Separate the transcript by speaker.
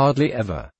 Speaker 1: Hardly ever.